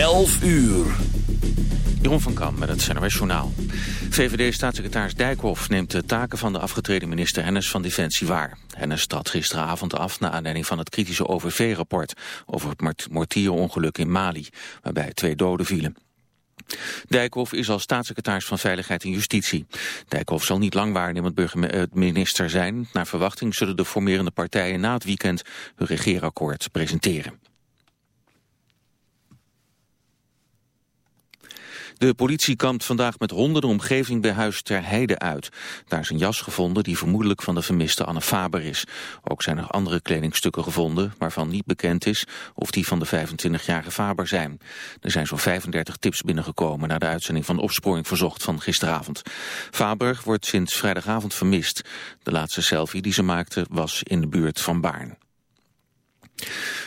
11 uur. Jeroen van Kam met het NOS Journaal. VVD-staatssecretaris Dijkhoff neemt de taken van de afgetreden minister Hennis van Defensie waar. Hennis trad gisteravond af naar aanleiding van het kritische OVV-rapport... over het mortierongeluk in Mali, waarbij twee doden vielen. Dijkhoff is als staatssecretaris van Veiligheid en Justitie. Dijkhoff zal niet lang waarnemend minister zijn. Naar verwachting zullen de formerende partijen na het weekend hun regeerakkoord presenteren. De politie kampt vandaag met honden de omgeving bij huis Ter Heide uit. Daar is een jas gevonden die vermoedelijk van de vermiste Anne Faber is. Ook zijn er andere kledingstukken gevonden waarvan niet bekend is of die van de 25-jarige Faber zijn. Er zijn zo'n 35 tips binnengekomen na de uitzending van Opsporing Verzocht van gisteravond. Faber wordt sinds vrijdagavond vermist. De laatste selfie die ze maakte was in de buurt van Baarn.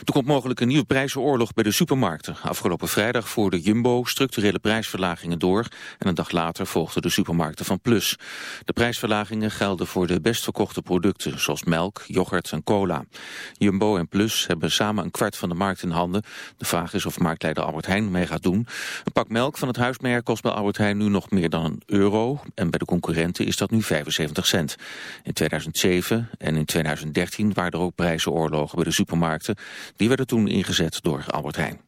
Er komt mogelijk een nieuwe prijzenoorlog bij de supermarkten. Afgelopen vrijdag voerde Jumbo structurele prijsverlagingen door... en een dag later volgden de supermarkten van Plus. De prijsverlagingen gelden voor de best verkochte producten... zoals melk, yoghurt en cola. Jumbo en Plus hebben samen een kwart van de markt in handen. De vraag is of marktleider Albert Heijn mee gaat doen. Een pak melk van het huismerk kost bij Albert Heijn nu nog meer dan een euro... en bij de concurrenten is dat nu 75 cent. In 2007 en in 2013 waren er ook prijzenoorlogen bij de supermarkten... Die werden toen ingezet door Albert Heijn.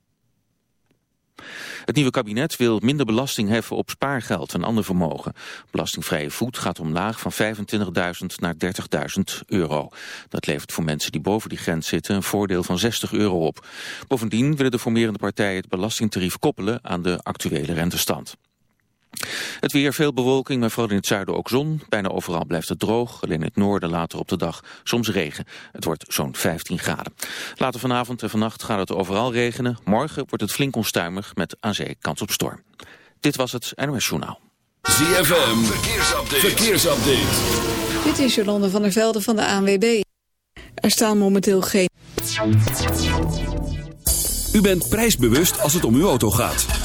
Het nieuwe kabinet wil minder belasting heffen op spaargeld en ander vermogen. Belastingvrije voet gaat omlaag van 25.000 naar 30.000 euro. Dat levert voor mensen die boven die grens zitten een voordeel van 60 euro op. Bovendien willen de formerende partijen het belastingtarief koppelen aan de actuele rentestand. Het weer, veel bewolking, maar vooral in het zuiden ook zon. Bijna overal blijft het droog, alleen in het noorden later op de dag soms regen. Het wordt zo'n 15 graden. Later vanavond en vannacht gaat het overal regenen. Morgen wordt het flink onstuimig met aan zee kans op storm. Dit was het NOS Journaal. ZFM, verkeersupdate. verkeersupdate. Dit is Jolande van der Velde van de ANWB. Er staan momenteel geen... U bent prijsbewust als het om uw auto gaat.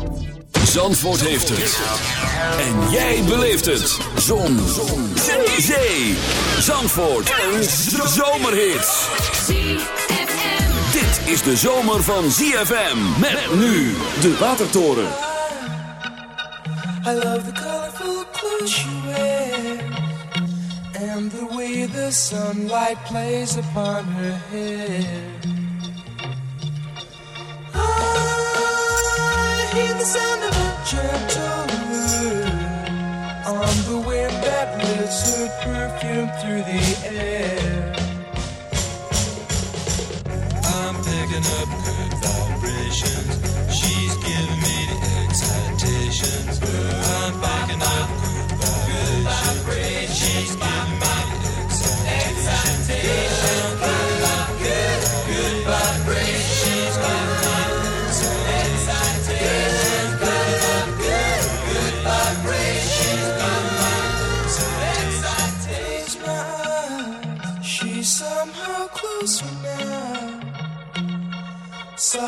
Zandvoort heeft het. En jij beleeft het. Zon. Zon. Zee. Zandvoort. Een zomerhit. Dit is de zomer van ZFM. Met nu de Watertoren. I love the colorful clothes she wears and the way the sunlight plays upon her hair. She's giving me the excitations.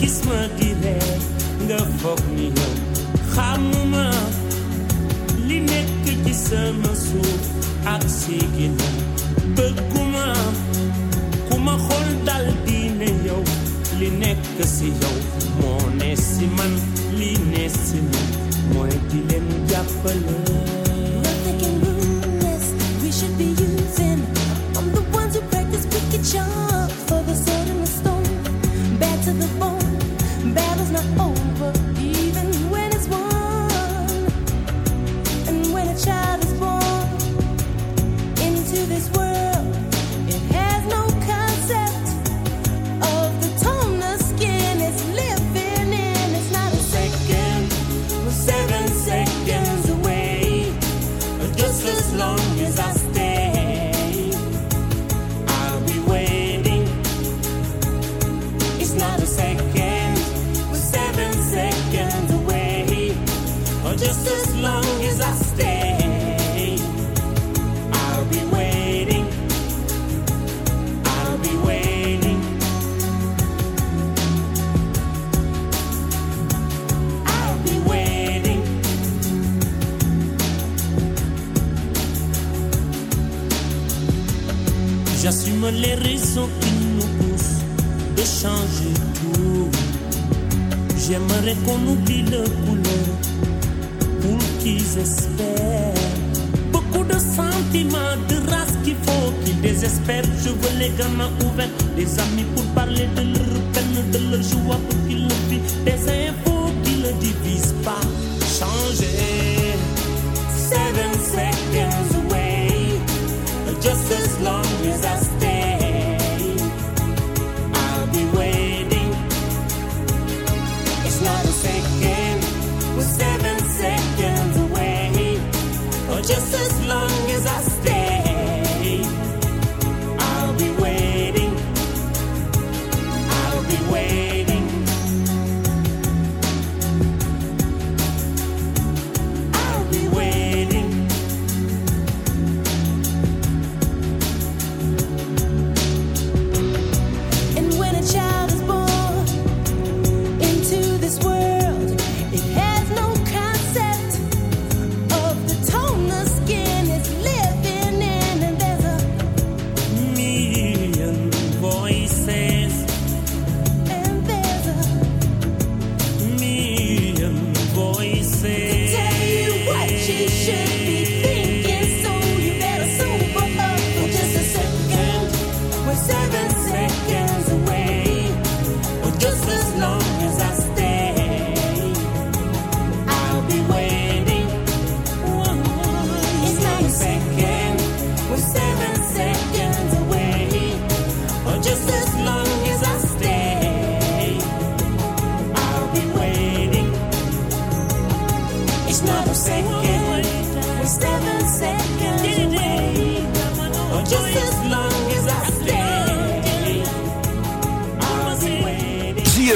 gis ma di reer nga foog ni yow xamuma li nekk ci sama suuf ak sigina bëgguma ku ma dal di ne yow li nekk si yow moo ne si man li ne si man mooy di leen jàppale. les raisons qui nous poussent de changer tout. J'aimerais qu'on oublie le couleur pour qu'ils espèrent. Beaucoup de sentiments, de race qu'il faut qu'ils désespèrent. Je veux les gamins ouverts, des amis pour parler de leur peine, de leur joie pour qu'ils le vivent. Des infos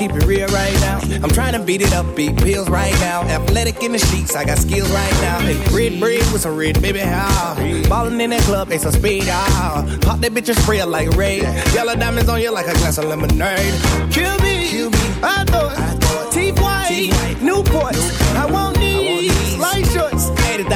keep it real right now. I'm trying to beat it up, beat pills right now. Athletic in the sheets, I got skills right now. Hey, red bread with some red baby, how? Ballin' in that club, they some speed, ah. Pop that bitch and spray like Ray. Yellow diamonds on you like a glass of lemonade. Kill me, Kill me. I thought, Teeth white, Newports. I want these light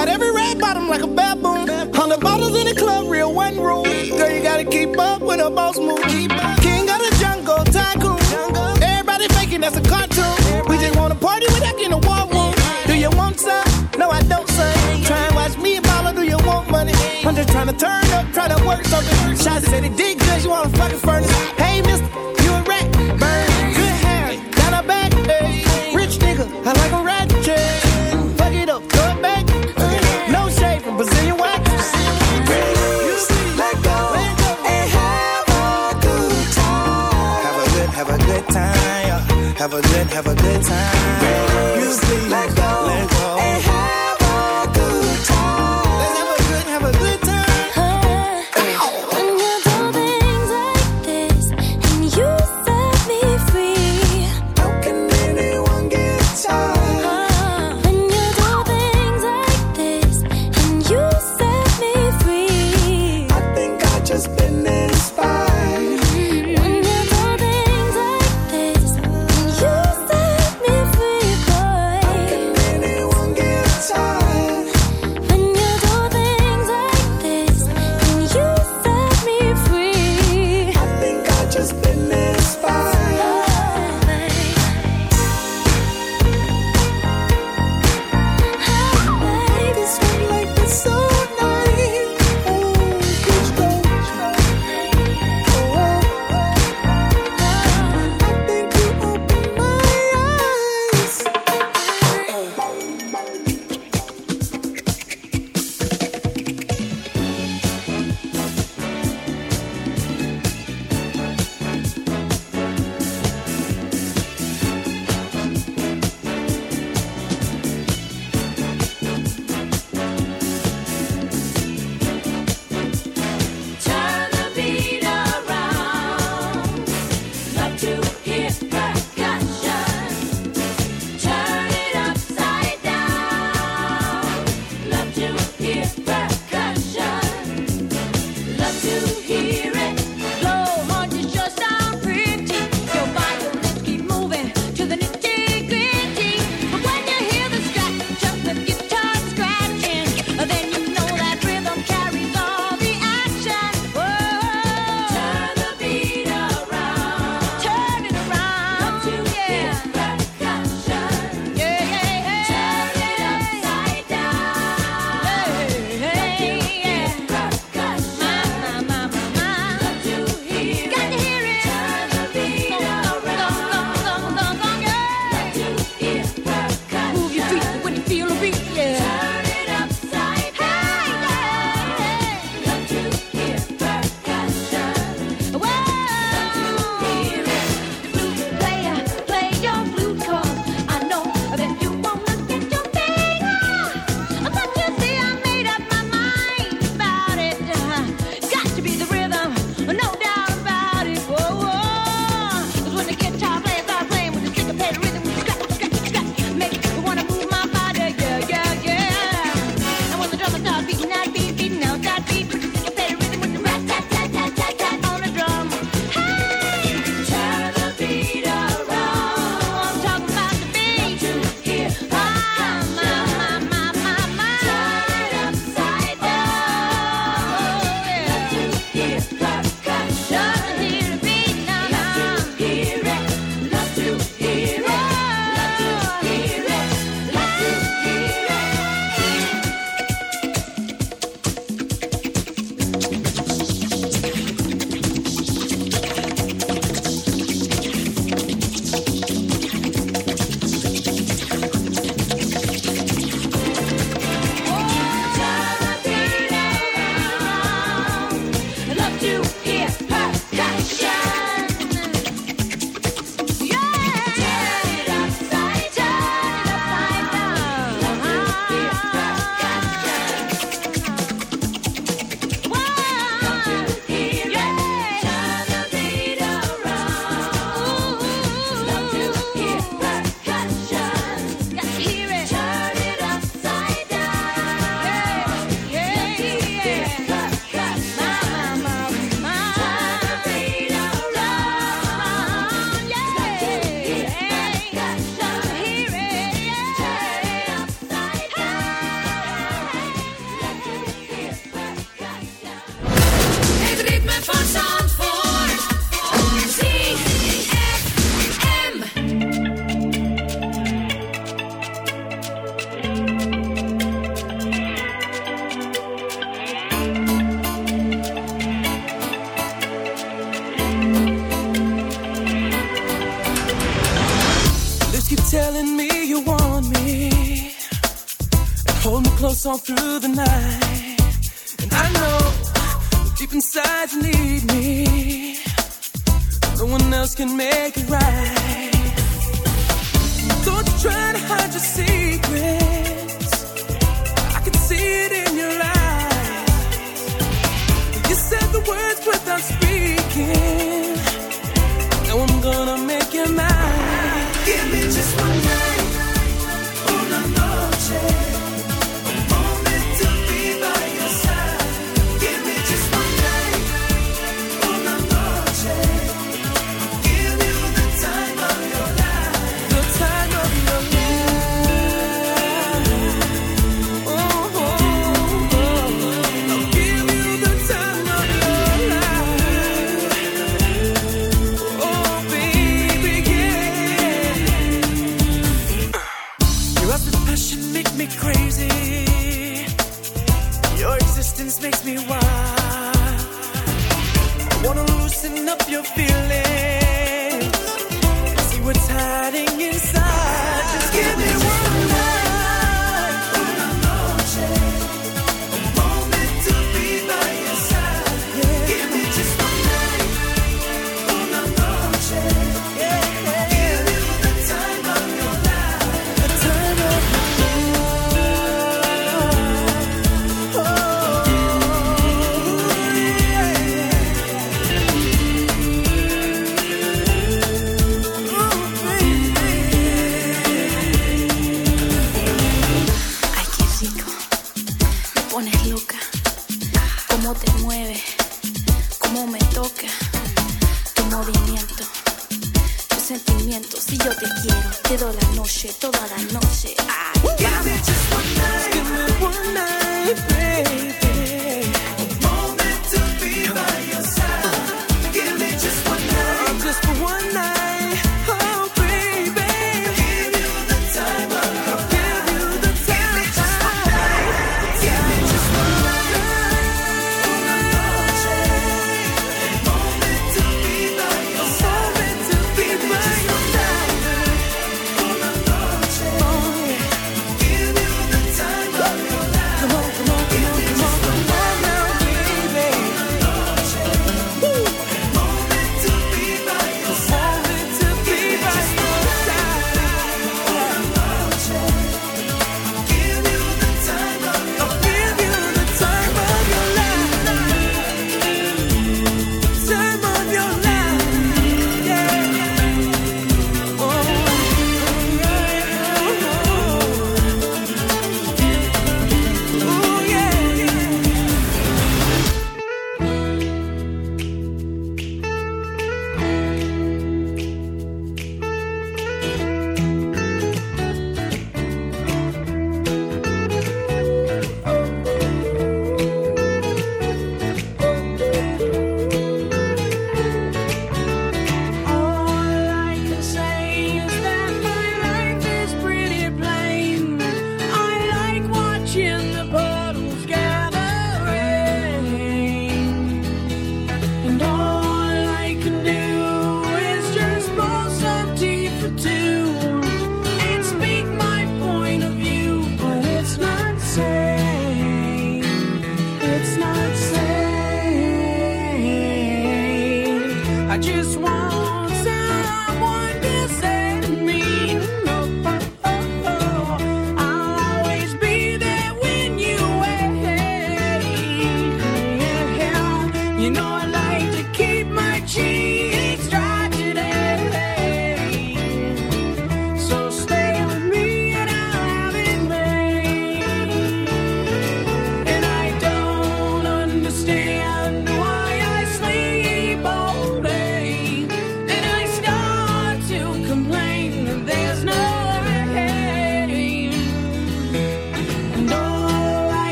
got every red bottom like a baboon. Hundred bottles in the club, real one rule. Girl, you gotta keep up with a boss move. King of the jungle, tycoon. Everybody faking that's a cartoon. We just wanna party without getting a war room. Do you want some? No, I don't, son. Try and watch me and mama, do you want money? I'm just trying to turn up, try to work something. Shots said it did good, you wanna fucking furnace. Hey, mister, Have a good, have a good time. See, let go, let us all through the night. And I know deep inside you need me. No one else can make it right. Don't you try to hide your secrets. I can see it in your eyes. You said the words without speaking. la noche, toda la noche. Ay, give me just one night, give me one night, baby.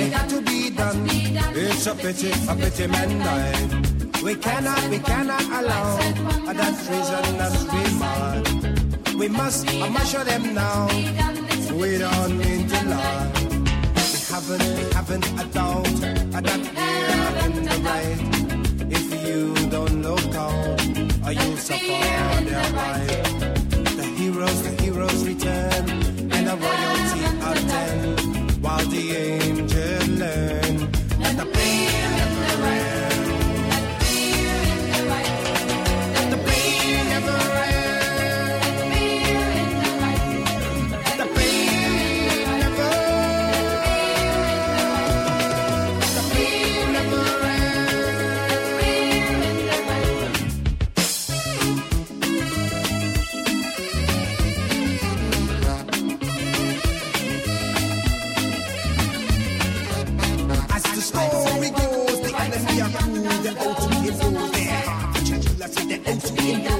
it got to be done. It's a pity, a pity man. We cannot, we cannot allow that treason that's we mad. We must, I must show them now. We don't need to lie. We haven't, we haven't a doubt that we're in the right. If you don't look out, you'll suffer their right. The heroes, the heroes return, and the royalty attend, while the aim Pinta